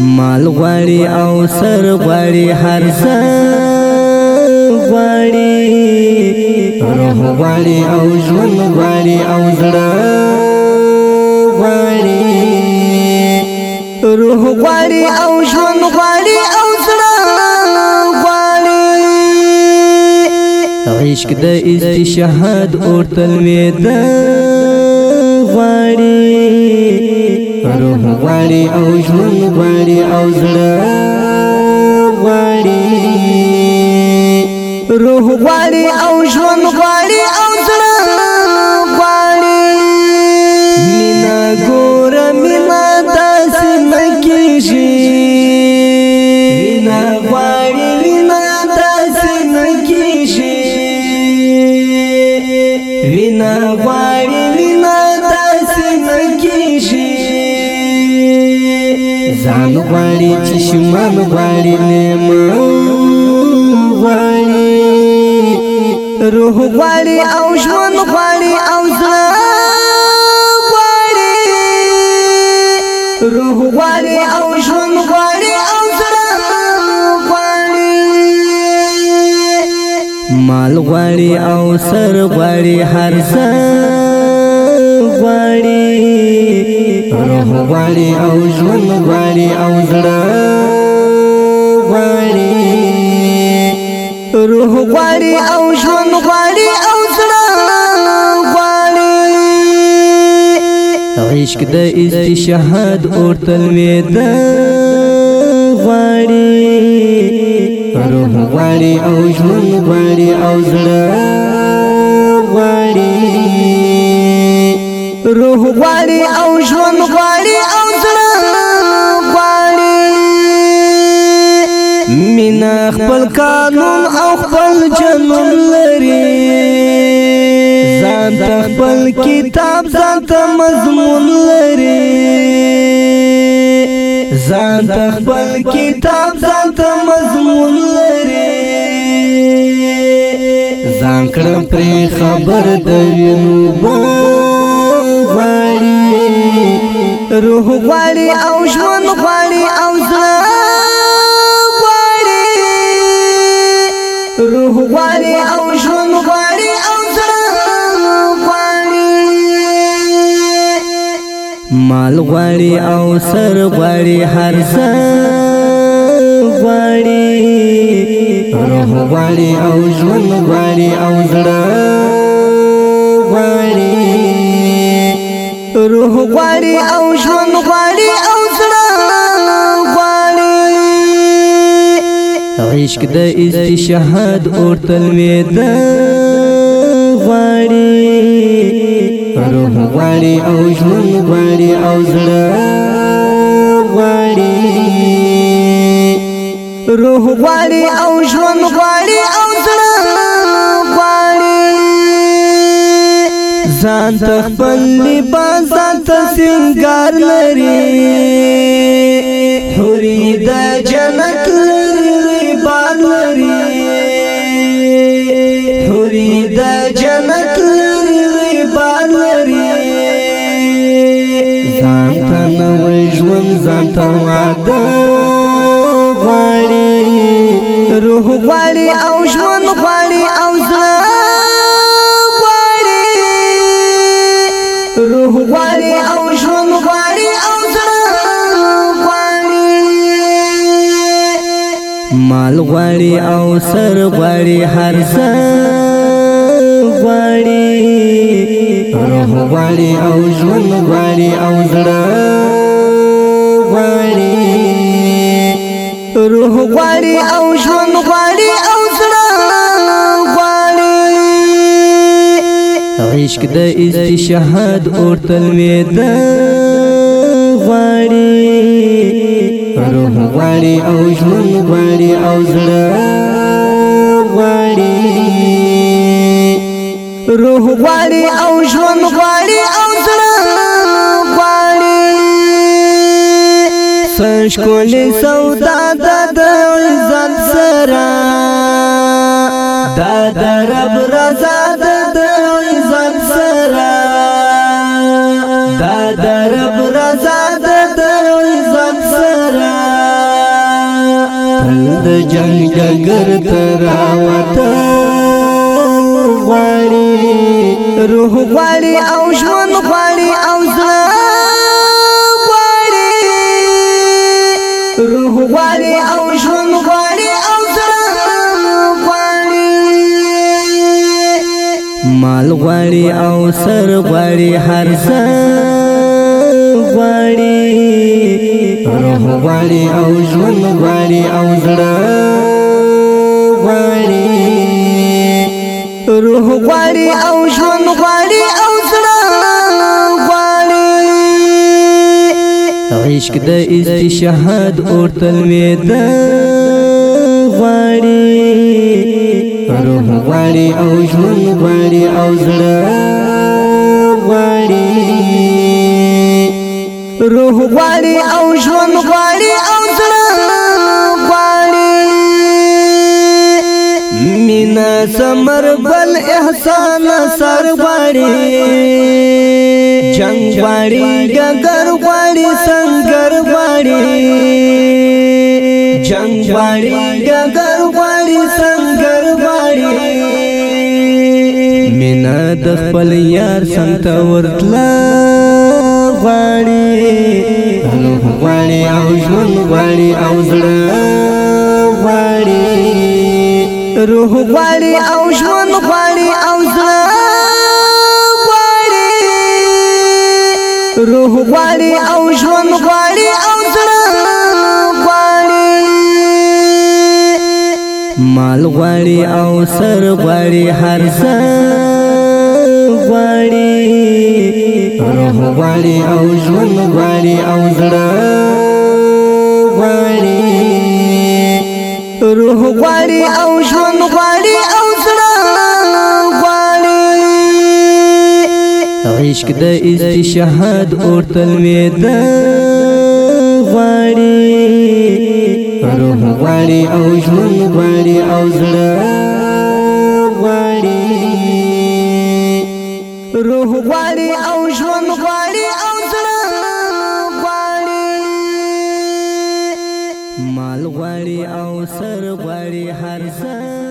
مال غواړي او سر غواړي هر څه غواړي روح غواړي او ژوند غواړي او زړه غواړي روح غواړي او ژوند غواړي او زړه غواړي عشق د استشهاد اورتل مې ده غواړي روح غواړي او ژوند غواړي او زړه غواړي روح غواړي او ژوند غواړي او ځان غواړي چې شمال غواړي نیمه غواړي روح غواړي او ژوند غواړي او زړه غواړي روح غواړي او ژوند غواړي او زړه غواړي مال غواړي او سر غواړي هر څه غواړي روح غواړي او ژوند غواړي او زړه غواړي روح غواړي او ژوند غواړي او زړه غواړي عشق د استشهاد اورتل وې د غواړي روح غواړي او ژوند غواړي او زړه غواړي روح غواړي او ژوند غواړي او زړه غواړي مینا خپل قانون او خپل جنون لري ځان خپل کتاب ځان مضمون لري ځان خپل کتاب ځان مضمون لري ځان کړم پر خبر د وینو روح غواړي او ژوند غواړي او زړه غواړي روح غواړي او ژوند غواړي او زړه غواړي مال غواړي او سر غواړي هر څه غواړي روح غواړي او ژوند غواړي او زړه روح غواړي او ژوند غواړي او زړه غواړي عشق د استشهاد اورتل وې د غواړي روح غواړي او ژوند غواړي او زړه غواړي روح غواړي او ژوند غواړي او ځان ته خپل لباس ځان ته سنگار لري حوري د جنت لري بان لري حوري د جنت لري بان لري ځان ته نوې ژوند ځان ته واده غواړي روح غواړي او ژوند غواړي او ځان غواړي او ژوند غواړي او زړه غواړي مال غواړي او سر غواړي هر څه غواړي روح غواړي او ژوند غواړي او زړه غواړي روح غواړي او عشق د استشهاد اور تلوي د غواړي روح غواړي او ژوند غواړي او زړه غواړي روح غواړي او ژوند غواړي او زړه غواړي سنش کولې سودا د عزت سره دا د رب رضا ده جنگ جگر تراوت غواړي روح غواړي او ژوند غواړي او زړه غواړي روح غواړي او ژوند غواړي او زړه غواړي مال غواړي او سر غواړي هر څه غواړي روح غواړي او ژوند غواړي او زړه غواړي روح غواړي او ژوند غواړي او زړه غواړي عشق د استشهاد اور تلوي د غواړي روح غواړي او ژوند غواړي او زړه روح غواړي او ژوند غواړي او زړه غواړي مینا سمر بل احسان سر غواړي جنگ غواړي ګګر غواړي سنگر غواړي جنگ غواړي ګګر غواړي سنگر غواړي مینا د خپل یار سنت ورتلا غواړي روح غواړي او ژوند غواړي او زړه غواړي روح غواړي او ژوند غواړي او زړه غواړي روح غواړي او ژوند غواړي او زړه غواړي مال غواړي او سر غواړي هر څه غواړي روح غواړي او ژوند غواړي او زړه غواړي روح غواړي او ژوند غواړي او زړه غواړي عشق د استشهاد اور تلوي د غواړي روح غواړي او ژوند غواړي او زړه روح غواړي او ژوند غواړي او زړه غواړي مال غواړي او سر غواړي هر څه